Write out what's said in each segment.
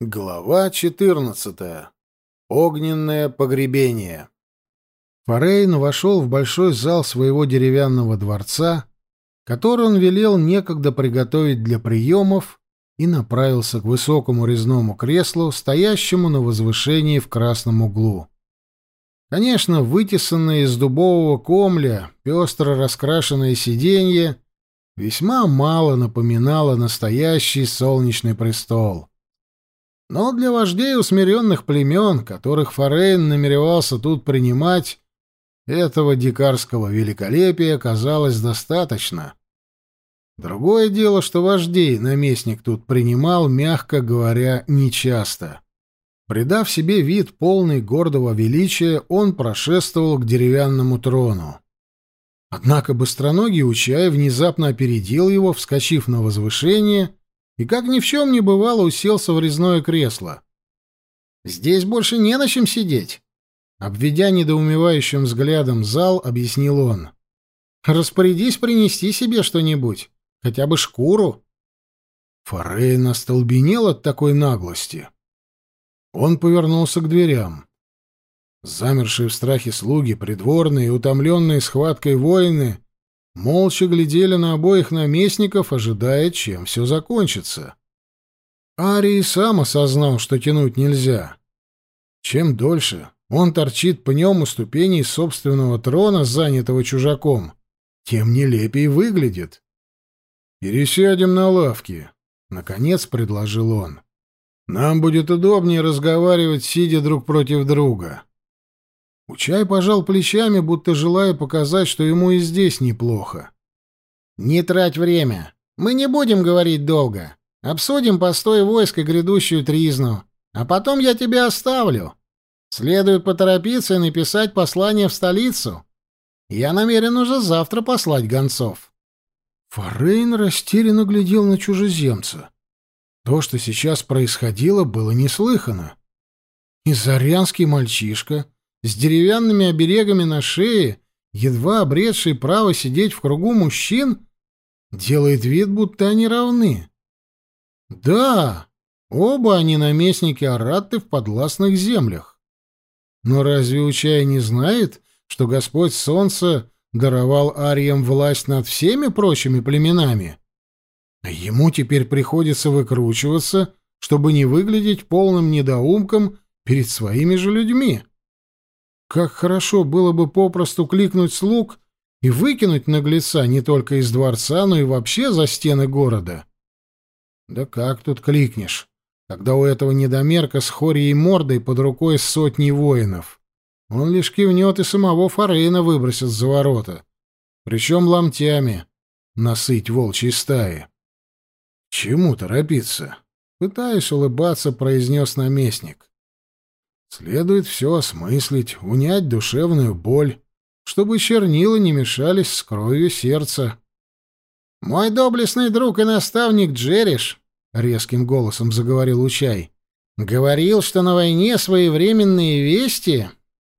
Глава 14. Огненное погребение. Форейн вошел в большой зал своего деревянного дворца, который он велел некогда приготовить для приемов, и направился к высокому резному креслу, стоящему на возвышении в красном углу. Конечно, вытесанное из дубового комля, пестро раскрашенное сиденье весьма мало напоминало настоящий солнечный престол. Но для вождей усмиренных племен, которых Форейн намеревался тут принимать, этого дикарского великолепия оказалось достаточно. Другое дело, что вождей наместник тут принимал, мягко говоря, нечасто. Придав себе вид полный гордого величия, он прошествовал к деревянному трону. Однако быстроногий Учай внезапно опередил его, вскочив на возвышение и, как ни в чем не бывало, уселся в резное кресло. «Здесь больше не на чем сидеть», — обведя недоумевающим взглядом зал, объяснил он. «Распорядись принести себе что-нибудь, хотя бы шкуру». Форейн остолбенел от такой наглости. Он повернулся к дверям. Замершие в страхе слуги, придворные и утомленные схваткой воины молча глядели на обоих наместников, ожидая, чем все закончится. Арий сам осознал, что тянуть нельзя. Чем дольше он торчит пнем у ступеней собственного трона, занятого чужаком, тем нелепее выглядит. «Пересядем на лавки», — наконец предложил он. «Нам будет удобнее разговаривать, сидя друг против друга». Учай пожал плечами, будто желая показать, что ему и здесь неплохо. «Не трать время. Мы не будем говорить долго. Обсудим постой войск и грядущую тризну. А потом я тебя оставлю. Следует поторопиться и написать послание в столицу. Я намерен уже завтра послать гонцов». Форейн растерянно глядел на чужеземца. То, что сейчас происходило, было неслыхано. Изарянский мальчишка с деревянными оберегами на шее, едва обретший право сидеть в кругу мужчин, делает вид, будто они равны. Да, оба они наместники Аратты в подвластных землях. Но разве Учай не знает, что Господь Солнца даровал ариям власть над всеми прочими племенами? А ему теперь приходится выкручиваться, чтобы не выглядеть полным недоумком перед своими же людьми. Как хорошо было бы попросту кликнуть слуг и выкинуть наглеца не только из дворца, но и вообще за стены города. Да как тут кликнешь, когда у этого недомерка с хорьей мордой под рукой сотни воинов? Он лишь кивнет и самого Форейна выбросит за ворота. Причем ломтями. Насыть волчьей стаи. Чему торопиться? Пытаясь улыбаться, произнес наместник. Следует все осмыслить, унять душевную боль, чтобы чернила не мешались с кровью сердца. «Мой доблестный друг и наставник Джериш», — резким голосом заговорил Учай, — «говорил, что на войне своевременные вести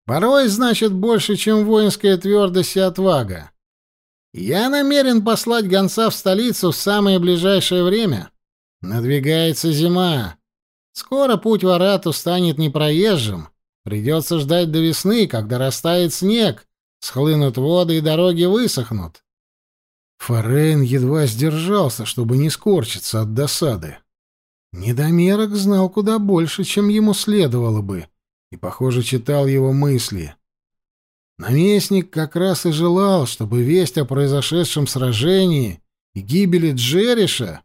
порой значат больше, чем воинская твердость и отвага. Я намерен послать гонца в столицу в самое ближайшее время. Надвигается зима. Скоро путь в Арату станет непроезжим. Придется ждать до весны, когда растает снег, схлынут воды и дороги высохнут. Форейн едва сдержался, чтобы не скорчиться от досады. Недомерок знал куда больше, чем ему следовало бы, и, похоже, читал его мысли. Наместник как раз и желал, чтобы весть о произошедшем сражении и гибели Джериша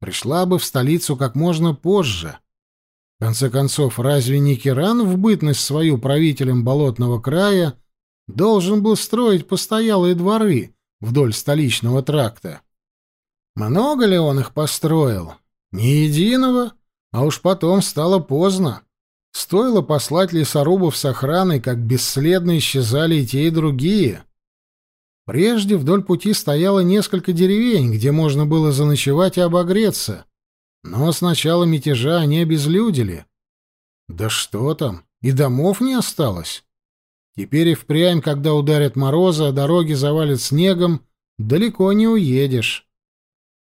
пришла бы в столицу как можно позже. В конце концов, разве не Киран в бытность свою правителем болотного края должен был строить постоялые дворы вдоль столичного тракта? Много ли он их построил? Ни единого, а уж потом стало поздно. Стоило послать лесорубов с охраной, как бесследно исчезали и те, и другие. Прежде вдоль пути стояло несколько деревень, где можно было заночевать и обогреться. Но с начала мятежа они обезлюдили. Да что там, и домов не осталось. Теперь и впрямь, когда ударят морозы, а дороги завалят снегом, далеко не уедешь.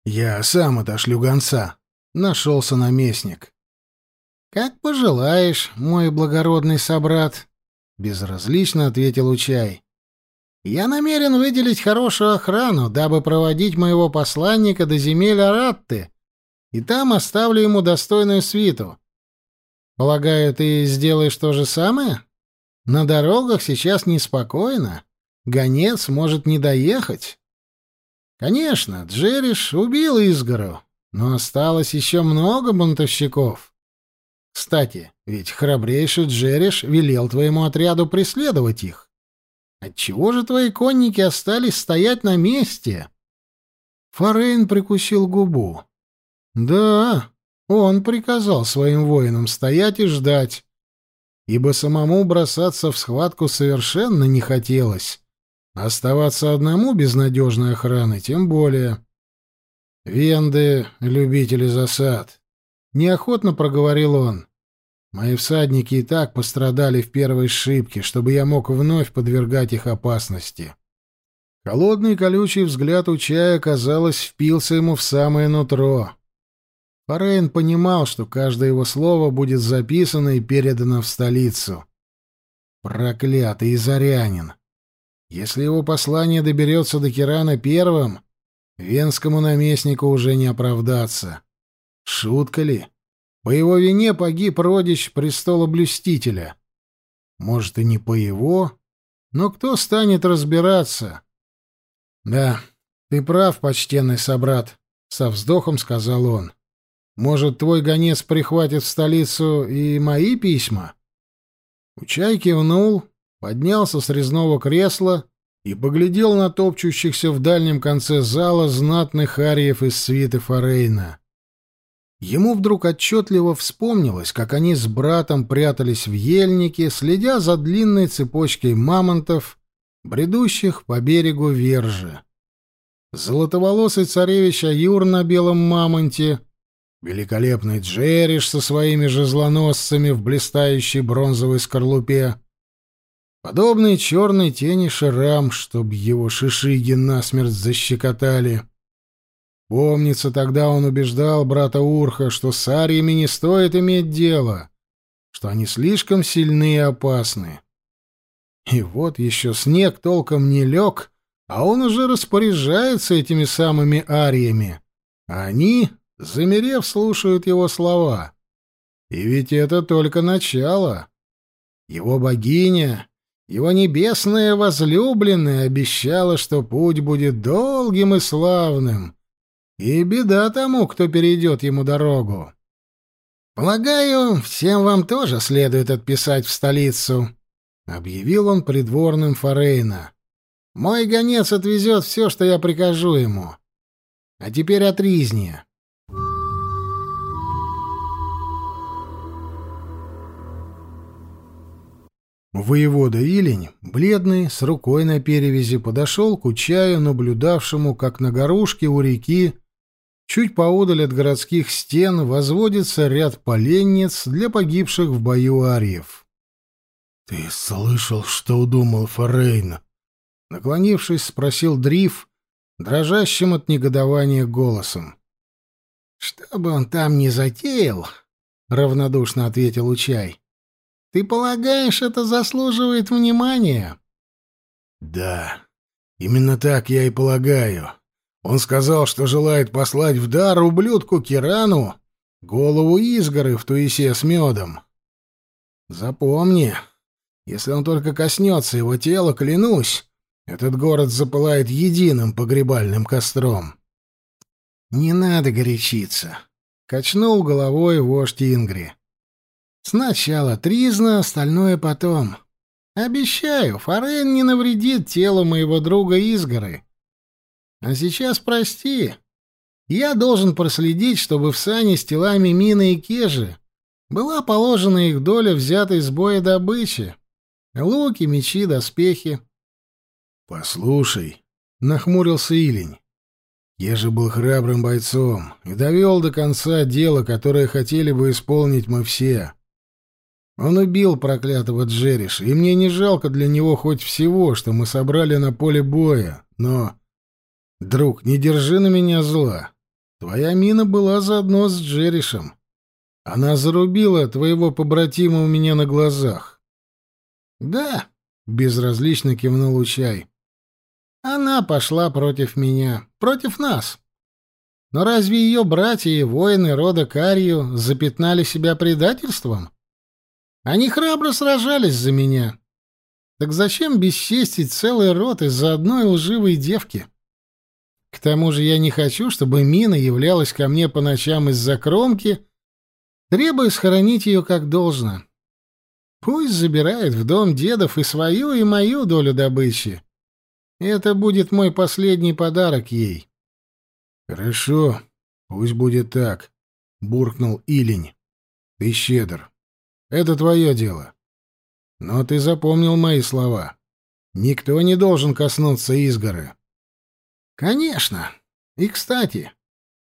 Я сам отошлю гонца. Нашелся наместник. Как пожелаешь, мой благородный собрат, безразлично ответил Учай. Я намерен выделить хорошую охрану, дабы проводить моего посланника до земель Аратты, и там оставлю ему достойную свиту. Полагаю, ты сделаешь то же самое? На дорогах сейчас неспокойно. Гонец может не доехать. Конечно, Джериш убил Изгору, но осталось еще много бунтовщиков. Кстати, ведь храбрейший Джериш велел твоему отряду преследовать их. Отчего же твои конники остались стоять на месте? Форейн прикусил губу. Да, он приказал своим воинам стоять и ждать, ибо самому бросаться в схватку совершенно не хотелось. Оставаться одному без надежной охраны тем более. «Венды — любители засад», — неохотно проговорил он. «Мои всадники и так пострадали в первой шибке, чтобы я мог вновь подвергать их опасности». Холодный колючий взгляд у чая, казалось, впился ему в самое нутро. Форейн понимал, что каждое его слово будет записано и передано в столицу. Проклятый Изарянин! Если его послание доберется до Кирана первым, венскому наместнику уже не оправдаться. Шутка ли? По его вине погиб родич престола-блюстителя. Может, и не по его, но кто станет разбираться? — Да, ты прав, почтенный собрат, — со вздохом сказал он. Может, твой гонец прихватит в столицу и мои письма? Учай кивнул, поднялся с резного кресла и поглядел на топчущихся в дальнем конце зала знатных ариев из свиты Форейна. Ему вдруг отчетливо вспомнилось, как они с братом прятались в ельнике, следя за длинной цепочкой мамонтов, бредущих по берегу Вержи. Золотоволосый царевич Аюр на белом мамонте — великолепный Джериш со своими жезлоносцами в блистающей бронзовой скорлупе, подобный черной тени Шрам, чтоб его шишиги насмерть защекотали. Помнится, тогда он убеждал брата Урха, что с ариями не стоит иметь дело, что они слишком сильны и опасны. И вот еще снег толком не лег, а он уже распоряжается этими самыми ариями. А они замерев, слушают его слова. И ведь это только начало. Его богиня, его небесная возлюбленная обещала, что путь будет долгим и славным, и беда тому, кто перейдет ему дорогу. «Полагаю, всем вам тоже следует отписать в столицу», — объявил он придворным Форейна. «Мой гонец отвезет все, что я прикажу ему. А теперь от Ризни. Воевода Илень, бледный, с рукой на перевязи, подошел к Учаю, наблюдавшему, как на горушке у реки, чуть поодаль от городских стен, возводится ряд поленниц для погибших в бою ариев. — Ты слышал, что удумал Форейн? — наклонившись, спросил Дриф, дрожащим от негодования голосом. — Что бы он там ни затеял, — равнодушно ответил Учай, — ты полагаешь, это заслуживает внимания? Да, именно так я и полагаю. Он сказал, что желает послать в дар ублюдку Кирану голову изгоры в туисе с медом. Запомни, если он только коснется его тела, клянусь, этот город запылает единым погребальным костром. Не надо горячиться, качнул головой вождь Ингри. Сначала тризна, остальное потом. Обещаю, Форен не навредит телу моего друга Изгоры. А сейчас прости. Я должен проследить, чтобы в сане с телами Мины и Кежи была положена их доля взятой с боя добычи. Луки, мечи, доспехи. — Послушай, — нахмурился Илень, — я же был храбрым бойцом и довел до конца дело, которое хотели бы исполнить мы все. Он убил проклятого Джериша, и мне не жалко для него хоть всего, что мы собрали на поле боя. Но, друг, не держи на меня зла. Твоя мина была заодно с Джеришем. Она зарубила твоего побратима у меня на глазах. Да, безразлично кивнул Учай. Она пошла против меня, против нас. Но разве ее братья и воины рода Карью запятнали себя предательством? Они храбро сражались за меня. Так зачем бесчестить целый род из-за одной лживой девки? К тому же я не хочу, чтобы Мина являлась ко мне по ночам из-за кромки, требуя схоронить ее как должно. Пусть забирает в дом дедов и свою, и мою долю добычи. Это будет мой последний подарок ей. — Хорошо, пусть будет так, — буркнул Илень. — Ты щедр. Это твое дело. Но ты запомнил мои слова. Никто не должен коснуться изгоры. Конечно. И, кстати,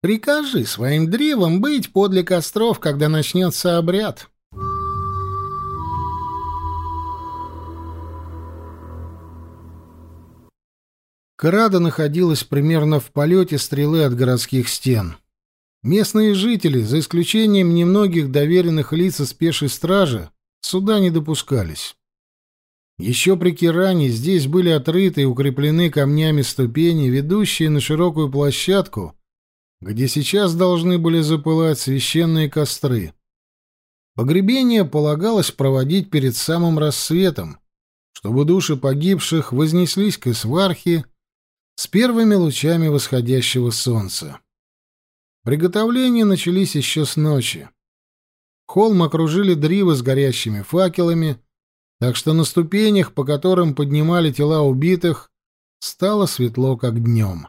прикажи своим древам быть подле костров, когда начнется обряд. Крада находилась примерно в полете стрелы от городских стен. Местные жители, за исключением немногих доверенных лиц из пешей стражи, сюда не допускались. Еще при Киране здесь были отрыты и укреплены камнями ступени, ведущие на широкую площадку, где сейчас должны были запылать священные костры. Погребение полагалось проводить перед самым рассветом, чтобы души погибших вознеслись к Исвархе с первыми лучами восходящего солнца. Приготовления начались еще с ночи. Холм окружили дривы с горящими факелами, так что на ступенях, по которым поднимали тела убитых, стало светло, как днем.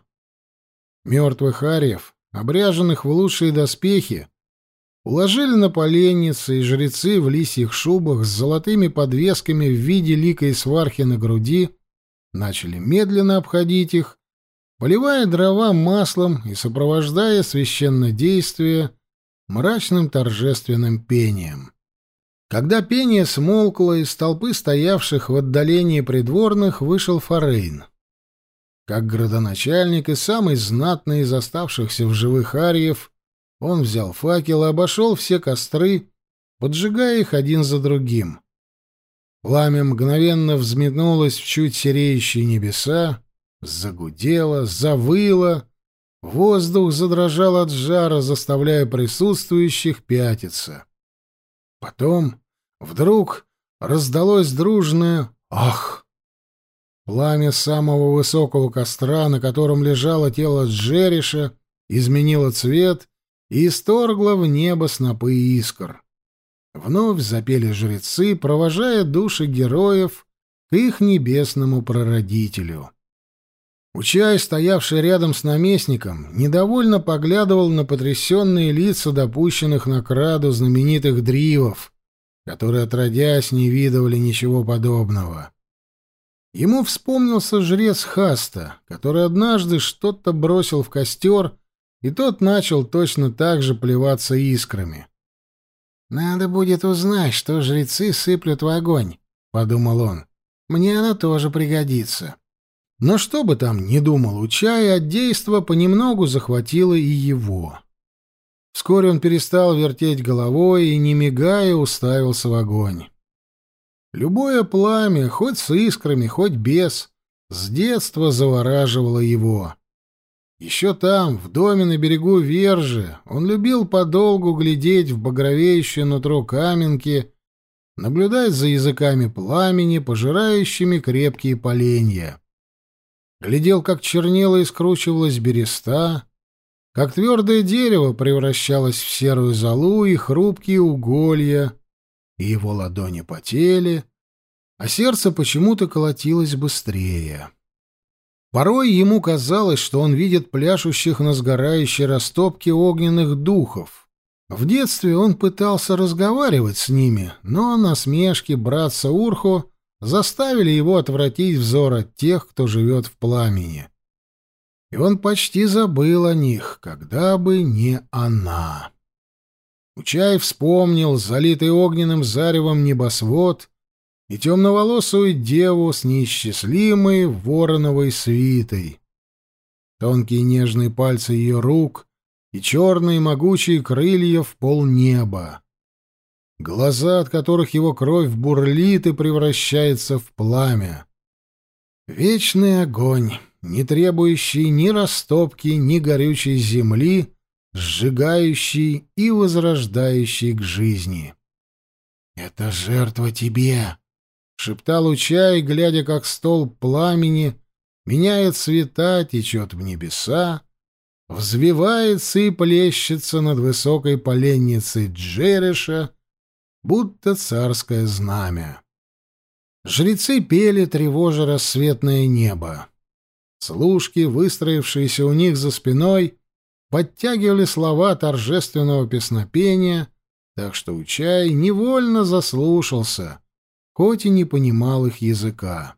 Мертвых ариев, обряженных в лучшие доспехи, уложили на поленницы, и жрецы в лисьих шубах с золотыми подвесками в виде лика и свархи на груди начали медленно обходить их, поливая дрова маслом и сопровождая священное действие мрачным торжественным пением. Когда пение смолкло, из толпы стоявших в отдалении придворных вышел Форейн. Как градоначальник и самый знатный из оставшихся в живых ариев, он взял факел и обошел все костры, поджигая их один за другим. Пламя мгновенно взметнулось в чуть сереющие небеса, загудело, завыло, воздух задрожал от жара, заставляя присутствующих пятиться. Потом вдруг раздалось дружное «Ах!». Пламя самого высокого костра, на котором лежало тело Джериша, изменило цвет и исторгло в небо снопы искр. Вновь запели жрецы, провожая души героев к их небесному прародителю. Учай, стоявший рядом с наместником, недовольно поглядывал на потрясенные лица допущенных на краду знаменитых дривов, которые, отродясь, не видывали ничего подобного. Ему вспомнился жрец Хаста, который однажды что-то бросил в костер, и тот начал точно так же плеваться искрами. «Надо будет узнать, что жрецы сыплют в огонь», — подумал он. «Мне оно тоже пригодится». Но что бы там ни думал Учай, от действа понемногу захватило и его. Вскоре он перестал вертеть головой и, не мигая, уставился в огонь. Любое пламя, хоть с искрами, хоть без, с детства завораживало его. Еще там, в доме на берегу Вержи, он любил подолгу глядеть в багровеющее нутро каменки, наблюдать за языками пламени, пожирающими крепкие поленья глядел, как чернела и скручивалась береста, как твердое дерево превращалось в серую золу и хрупкие уголья, и его ладони потели, а сердце почему-то колотилось быстрее. Порой ему казалось, что он видит пляшущих на сгорающей растопке огненных духов. В детстве он пытался разговаривать с ними, но насмешки братца Урхо заставили его отвратить взор от тех, кто живет в пламени. И он почти забыл о них, когда бы не она. Учай вспомнил залитый огненным заревом небосвод и темноволосую деву с неисчислимой вороновой свитой. Тонкие нежные пальцы ее рук и черные могучие крылья в полнеба. Глаза, от которых его кровь бурлит и превращается в пламя. Вечный огонь, не требующий ни растопки, ни горючей земли, сжигающий и возрождающий к жизни. «Это жертва тебе!» — шептал Учай, глядя, как стол пламени меняет цвета, течет в небеса, взвивается и плещется над высокой поленницей Джереша, будто царское знамя. Жрецы пели, тревожа рассветное небо. Служки, выстроившиеся у них за спиной, подтягивали слова торжественного песнопения, так что Учай невольно заслушался, хоть и не понимал их языка.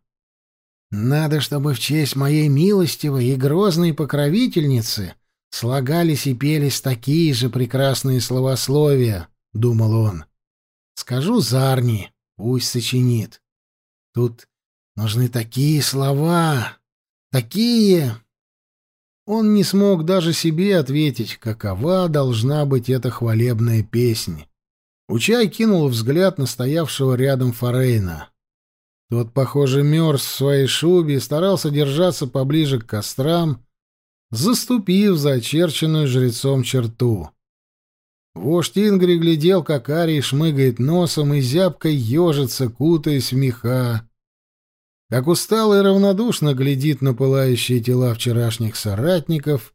Надо, чтобы в честь моей милостивой и грозной покровительницы слагались и пелись такие же прекрасные словословия, — думал он. Скажу Зарни, пусть сочинит. Тут нужны такие слова, такие... Он не смог даже себе ответить, какова должна быть эта хвалебная песня. Учай кинул взгляд на стоявшего рядом Форейна. Тот, похоже, мерз в своей шубе и старался держаться поближе к кострам, заступив за очерченную жрецом черту. Вождь Ингри глядел, как Арий шмыгает носом и зябко ежится, кутаясь в меха. Как устало и равнодушно глядит на пылающие тела вчерашних соратников,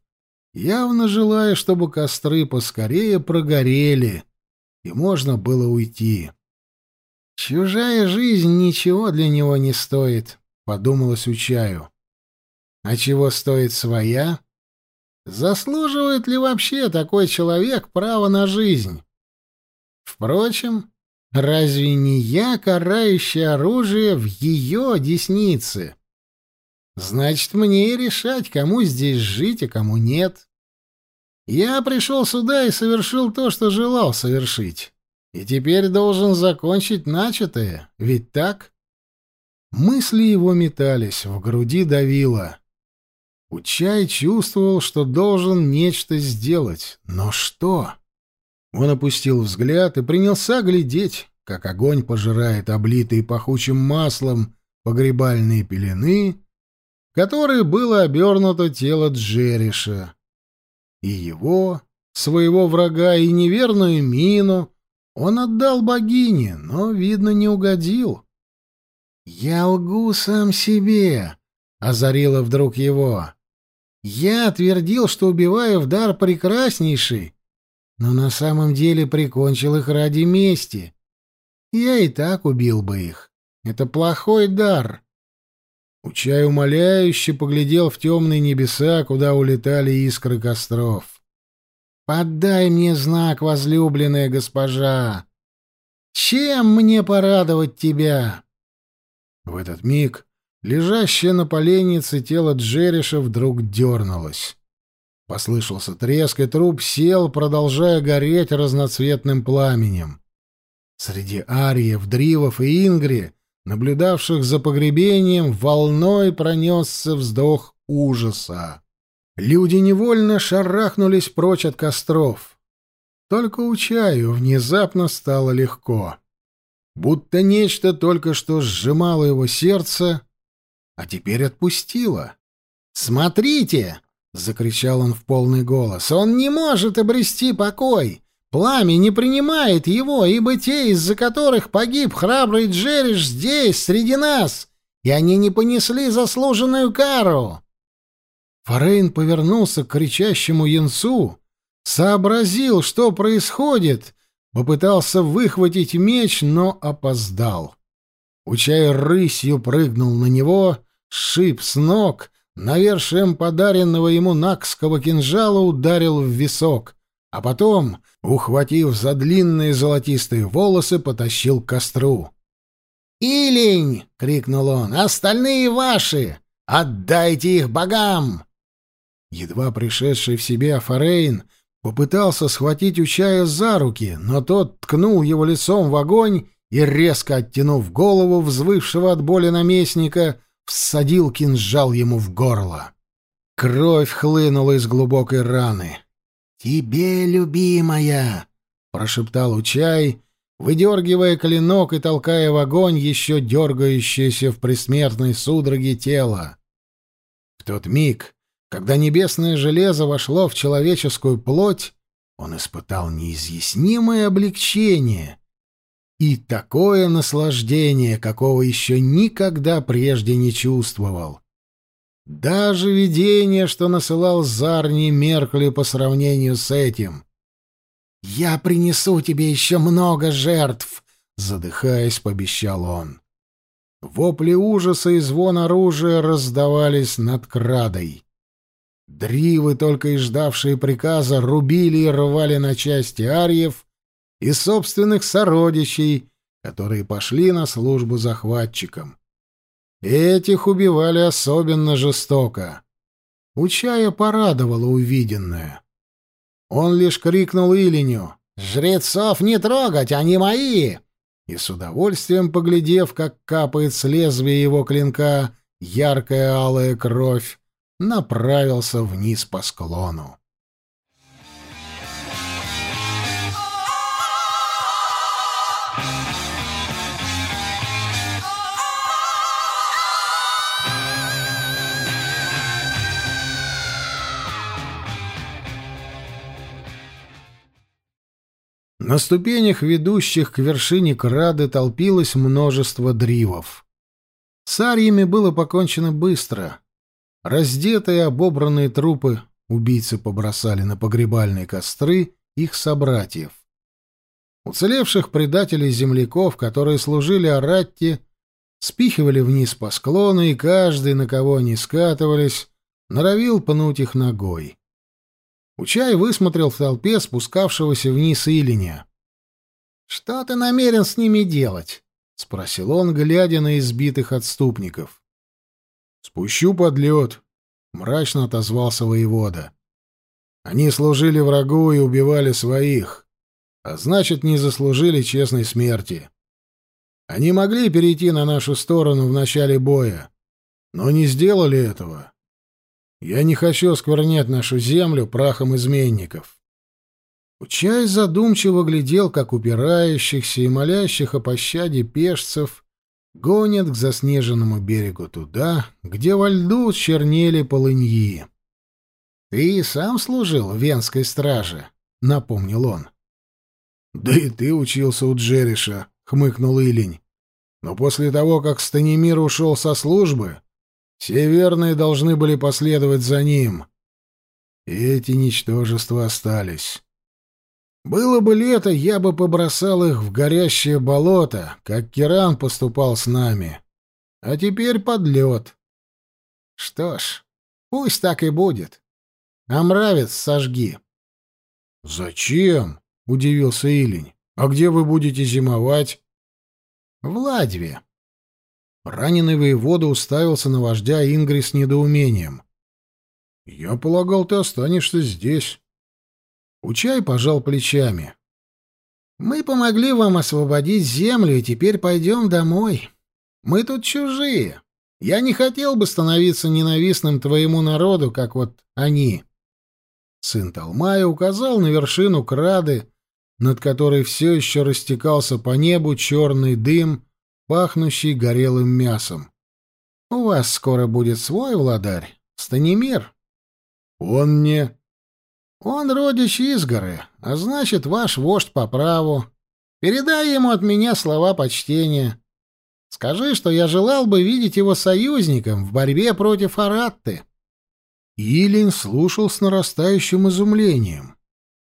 явно желая, чтобы костры поскорее прогорели, и можно было уйти. «Чужая жизнь ничего для него не стоит», — подумалось Учаю. «А чего стоит своя? Заслуживает ли вообще такой человек право на жизнь? Впрочем, разве не я карающее оружие в ее деснице? Значит, мне и решать, кому здесь жить, а кому нет. Я пришел сюда и совершил то, что желал совершить. И теперь должен закончить начатое, ведь так? Мысли его метались, в груди давило. Учай чувствовал, что должен нечто сделать. Но что? Он опустил взгляд и принялся глядеть, как огонь пожирает облитые пахучим маслом погребальные пелены, которые было обернуто тело Джериша. И его, своего врага, и неверную мину, он отдал богине, но, видно, не угодил. «Я лгу сам себе», — озарило вдруг его. «Я твердил, что убиваю в дар прекраснейший, но на самом деле прикончил их ради мести. Я и так убил бы их. Это плохой дар». Учай умоляюще поглядел в темные небеса, куда улетали искры костров. Подай мне знак, возлюбленная госпожа. Чем мне порадовать тебя? В этот миг лежащее на поленнице тело Джериша вдруг дернулось. Послышался треск, и труп сел, продолжая гореть разноцветным пламенем. Среди ариев, дривов и ингри, наблюдавших за погребением, волной пронесся вздох ужаса. Люди невольно шарахнулись прочь от костров. Только у чаю внезапно стало легко. Будто нечто только что сжимало его сердце, а теперь отпустило. «Смотрите!» — закричал он в полный голос. «Он не может обрести покой! Пламя не принимает его, ибо те, из-за которых погиб храбрый Джериш, здесь, среди нас, и они не понесли заслуженную кару!» Форейн повернулся к кричащему Янсу, сообразил, что происходит, попытался выхватить меч, но опоздал. Учай рысью прыгнул на него, шип с ног, навершием подаренного ему накского кинжала ударил в висок, а потом, ухватив за длинные золотистые волосы, потащил к костру. «Илень!» — крикнул он. «Остальные ваши! Отдайте их богам!» Едва пришедший в себя Форейн попытался схватить Учая за руки, но тот ткнул его лицом в огонь и, резко оттянув голову взвывшего от боли наместника, всадил кинжал ему в горло. Кровь хлынула из глубокой раны. «Тебе, любимая!» — прошептал Учай выдергивая клинок и толкая в огонь еще дергающееся в присмертной судороге тело. В тот миг, когда небесное железо вошло в человеческую плоть, он испытал неизъяснимое облегчение и такое наслаждение, какого еще никогда прежде не чувствовал. Даже видения, что насылал Зар, не меркли по сравнению с этим. «Я принесу тебе еще много жертв!» — задыхаясь, пообещал он. Вопли ужаса и звон оружия раздавались над крадой. Дривы, только и ждавшие приказа, рубили и рвали на части арьев и собственных сородичей, которые пошли на службу захватчикам. Этих убивали особенно жестоко. Учая порадовало увиденное. Он лишь крикнул Илиню «Жрецов не трогать, они мои!» И с удовольствием поглядев, как капает с лезвия его клинка яркая алая кровь, направился вниз по склону. На ступенях, ведущих к вершине Крады, толпилось множество дривов. С арьями было покончено быстро. Раздетые, обобранные трупы убийцы побросали на погребальные костры их собратьев. Уцелевших предателей-земляков, которые служили Аратте, спихивали вниз по склону, и каждый, на кого они скатывались, норовил пнуть их ногой. Учай высмотрел в толпе спускавшегося вниз Илиня. «Что ты намерен с ними делать?» — спросил он, глядя на избитых отступников. «Спущу под лед», — мрачно отозвался воевода. «Они служили врагу и убивали своих, а значит, не заслужили честной смерти. Они могли перейти на нашу сторону в начале боя, но не сделали этого. Я не хочу осквернять нашу землю прахом изменников. Учай задумчиво глядел, как упирающихся и молящих о пощаде пешцев гонят к заснеженному берегу туда, где во льду чернели полыньи. — Ты сам служил в Венской страже, — напомнил он. — Да и ты учился у Джериша, — хмыкнул Илень. Но после того, как Станимир ушел со службы, все верные должны были последовать за ним. И эти ничтожества остались. Было бы лето, я бы побросал их в горящее болото, как Киран поступал с нами. А теперь под лед. Что ж, пусть так и будет. А мравец сожги. — Зачем? — удивился Илень. — А где вы будете зимовать? — В Ладьве. Раненый воевода уставился на вождя Ингри с недоумением. — Я полагал, ты останешься здесь. Учай пожал плечами. — Мы помогли вам освободить землю, и теперь пойдем домой. Мы тут чужие. Я не хотел бы становиться ненавистным твоему народу, как вот они. Сын Талмая указал на вершину крады, над которой все еще растекался по небу черный дым, пахнущий горелым мясом. У вас скоро будет свой владарь, Станимир. Он мне... Он родич Изгоры, а значит, ваш вождь по праву. Передай ему от меня слова почтения. Скажи, что я желал бы видеть его союзником в борьбе против Аратты. Илин слушал с нарастающим изумлением.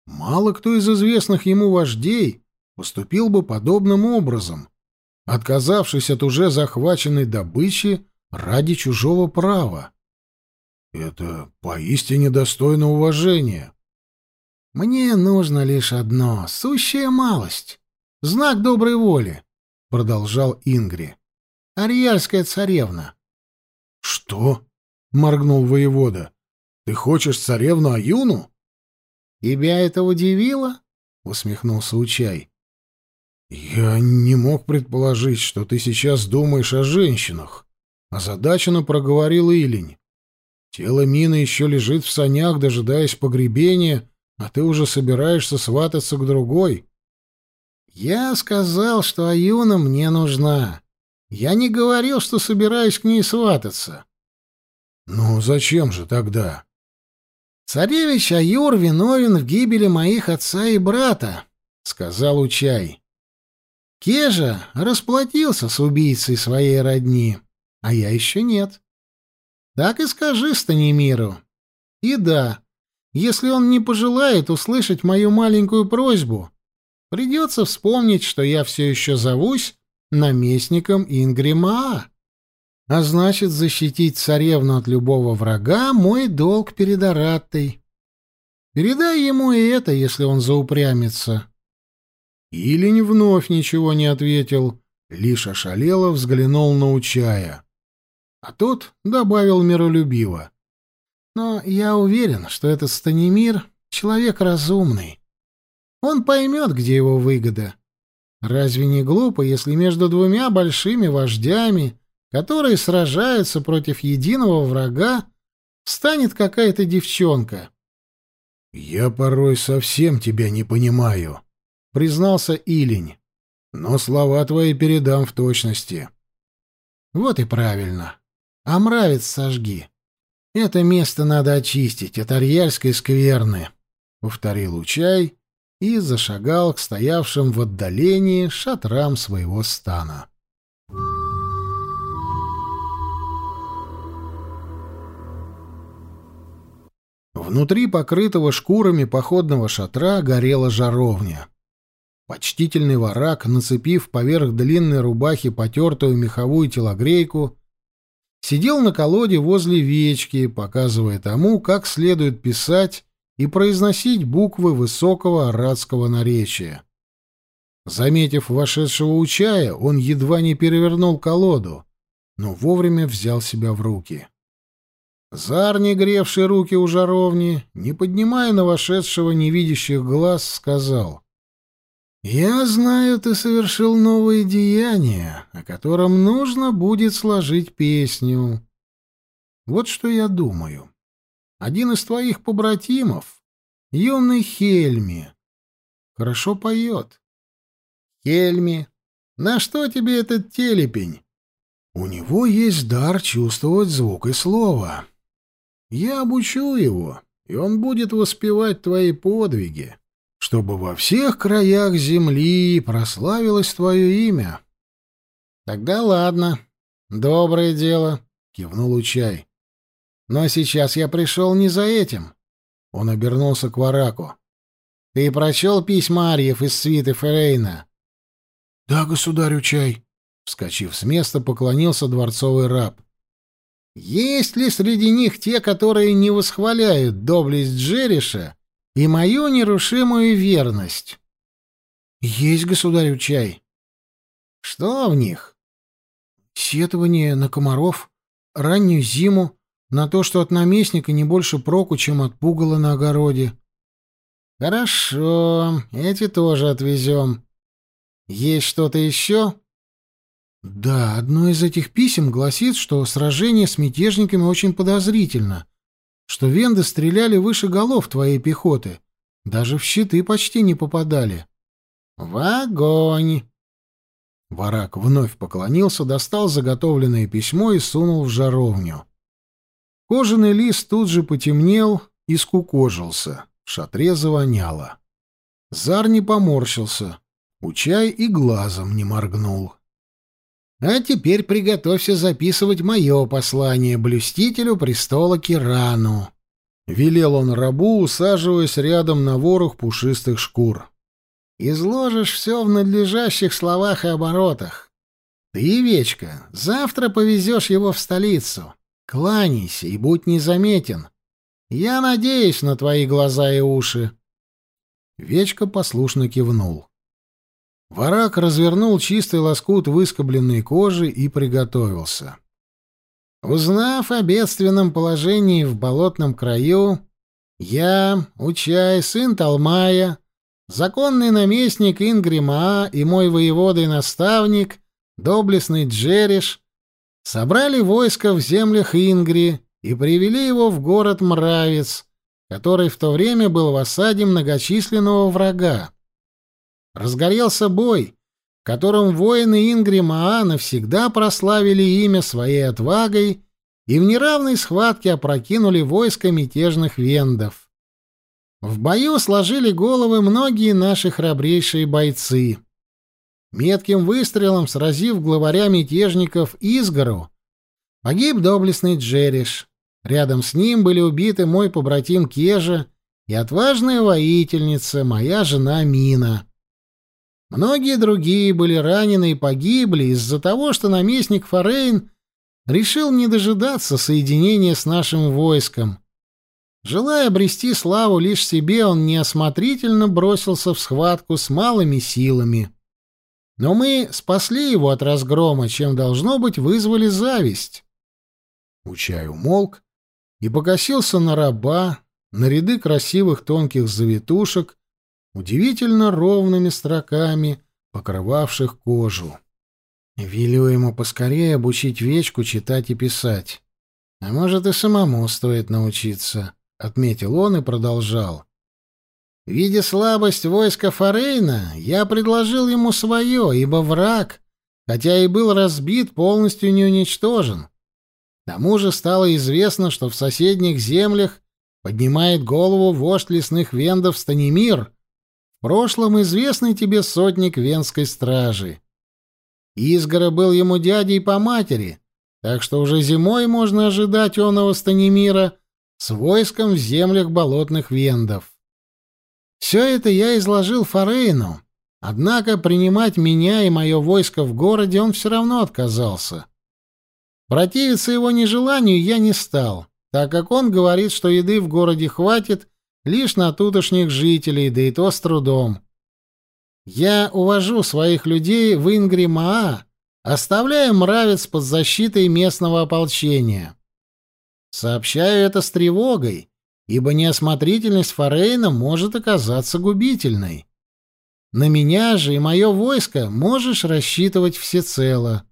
Мало кто из известных ему вождей поступил бы подобным образом отказавшись от уже захваченной добычи ради чужого права. Это поистине достойно уважения. Мне нужно лишь одно, сущая малость, знак доброй воли, продолжал Ингри. Ариальская царевна. Что? моргнул воевода. Ты хочешь царевну Аюну? Тебя это удивило? усмехнулся Учай. «Я не мог предположить, что ты сейчас думаешь о женщинах», — озадаченно проговорил Илень. «Тело Мины еще лежит в санях, дожидаясь погребения, а ты уже собираешься свататься к другой». Я сказал, что Аюна мне нужна. Я не говорил, что собираюсь к ней свататься. Ну, зачем же тогда? Царевич Аюр виновен в гибели моих отца и брата, сказал Учай. Кежа расплатился с убийцей своей родни, а я еще нет. Так и скажи Станимиру. И да, если он не пожелает услышать мою маленькую просьбу, придется вспомнить, что я все еще зовусь наместником Ингрима. А значит, защитить царевну от любого врага — мой долг перед Араттой. Передай ему и это, если он заупрямится. Илень вновь ничего не ответил, лишь ошалело взглянул на Учая. А тот добавил миролюбиво. Но я уверен, что этот Станимир — человек разумный. Он поймет, где его выгода. Разве не глупо, если между двумя большими вождями, которые сражаются против единого врага, станет какая-то девчонка? — Я порой совсем тебя не понимаю, — признался Илень. — Но слова твои передам в точности. — Вот и правильно. А мравец сожги. Это место надо очистить от арьяльской скверны, — повторил Учай и зашагал к стоявшим в отдалении шатрам своего стана. Внутри покрытого шкурами походного шатра горела жаровня. Почтительный ворак, нацепив поверх длинной рубахи потертую меховую телогрейку, сидел на колоде возле вечки, показывая тому, как следует писать и произносить буквы высокого арадского наречия. Заметив вошедшего Учая, он едва не перевернул колоду, но вовремя взял себя в руки. Зар, не гревший руки у жаровни, не поднимая на вошедшего невидящих глаз, сказал — «Я знаю, ты совершил новое деяние, о котором нужно будет сложить песню. Вот что я думаю. Один из твоих побратимов, юный Хельми, хорошо поет. Хельми, на что тебе этот телепень? У него есть дар чувствовать звук и слово. Я обучу его, и он будет воспевать твои подвиги чтобы во всех краях земли прославилось твое имя. — Тогда ладно, доброе дело, — кивнул Учай. — Но сейчас я пришел не за этим. Он обернулся к Вараку. — Ты прочел письма Арьев из свиты Ферейна? — Да, государь Учай. Вскочив с места, поклонился дворцовый раб. — Есть ли среди них те, которые не восхваляют доблесть Джериша и мою нерушимую верность. Есть, государю, чай. Что в них? Сетование на комаров, раннюю зиму, на то, что от наместника не больше проку, чем от пугала на огороде. Хорошо, эти тоже отвезем. Есть что-то еще? Да, одно из этих писем гласит, что сражение с мятежниками очень подозрительно, что венды стреляли выше голов твоей пехоты. Даже в щиты почти не попадали. В огонь! Варак вновь поклонился, достал заготовленное письмо и сунул в жаровню. Кожаный лист тут же потемнел и скукожился. В шатре завоняло. Зар не поморщился. Учай и глазом не моргнул. А теперь приготовься записывать мое послание блюстителю престола Кирану. Велел он рабу, усаживаясь рядом на ворох пушистых шкур. Изложишь все в надлежащих словах и оборотах. Ты, Вечка, завтра повезешь его в столицу. Кланяйся и будь незаметен. Я надеюсь на твои глаза и уши. Вечка послушно кивнул. Варак развернул чистый лоскут выскобленной кожи и приготовился. Узнав о бедственном положении в болотном краю, я, Учай, сын Талмая, законный наместник Ингрима и мой воевода и наставник, доблестный Джериш, собрали войско в землях Ингри и привели его в город Мравец, который в то время был в осаде многочисленного врага. Разгорелся бой, в котором воины Ингрима навсегда прославили имя своей отвагой и в неравной схватке опрокинули войско мятежных вендов. В бою сложили головы многие наши храбрейшие бойцы. Метким выстрелом сразив главаря мятежников Изгору, погиб доблестный Джериш. Рядом с ним были убиты мой побратим Кежа и отважная воительница, моя жена Мина. Многие другие были ранены и погибли из-за того, что наместник Форейн решил не дожидаться соединения с нашим войском. Желая обрести славу лишь себе, он неосмотрительно бросился в схватку с малыми силами. Но мы спасли его от разгрома, чем, должно быть, вызвали зависть. Учай умолк и покосился на раба, на ряды красивых тонких завитушек, удивительно ровными строками, покрывавших кожу. Велю ему поскорее обучить Вечку читать и писать. А может, и самому стоит научиться, — отметил он и продолжал. Видя слабость войска Форейна, я предложил ему свое, ибо враг, хотя и был разбит, полностью не уничтожен. К тому же стало известно, что в соседних землях поднимает голову вождь лесных вендов Станимир, в прошлом известный тебе сотник венской стражи. Изгора был ему дядей по матери, так что уже зимой можно ожидать оного Станимира с войском в землях болотных вендов. Все это я изложил Форейну, однако принимать меня и мое войско в городе он все равно отказался. Противиться его нежеланию я не стал, так как он говорит, что еды в городе хватит лишь на тутошних жителей, да и то с трудом. Я увожу своих людей в Ингримаа, оставляя мравец под защитой местного ополчения. Сообщаю это с тревогой, ибо неосмотрительность Форейна может оказаться губительной. На меня же и мое войско можешь рассчитывать всецело.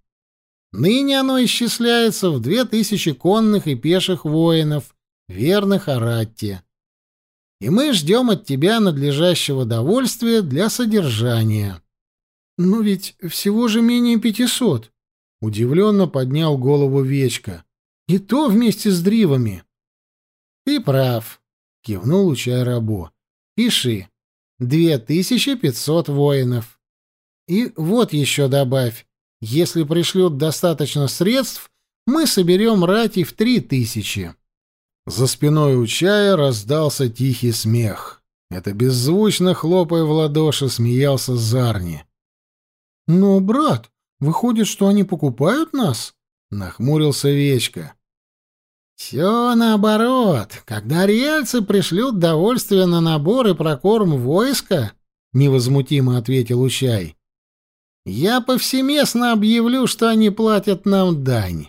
Ныне оно исчисляется в две тысячи конных и пеших воинов, верных Аратте. И мы ждем от тебя надлежащего довольствия для содержания. — Но ведь всего же менее пятисот, — удивленно поднял голову Вечка. — И то вместе с дривами. — Ты прав, — кивнул Учай Рабо. — Пиши. Две тысячи пятьсот воинов. И вот еще добавь. Если пришлют достаточно средств, мы соберем рати в три тысячи. За спиной у чая раздался тихий смех. Это беззвучно хлопая в ладоши смеялся Зарни. «Но, брат, выходит, что они покупают нас?» — нахмурился Вечка. «Все наоборот. Когда рельцы пришлют довольствие на набор и прокорм войска, — невозмутимо ответил Учай, я повсеместно объявлю, что они платят нам дань.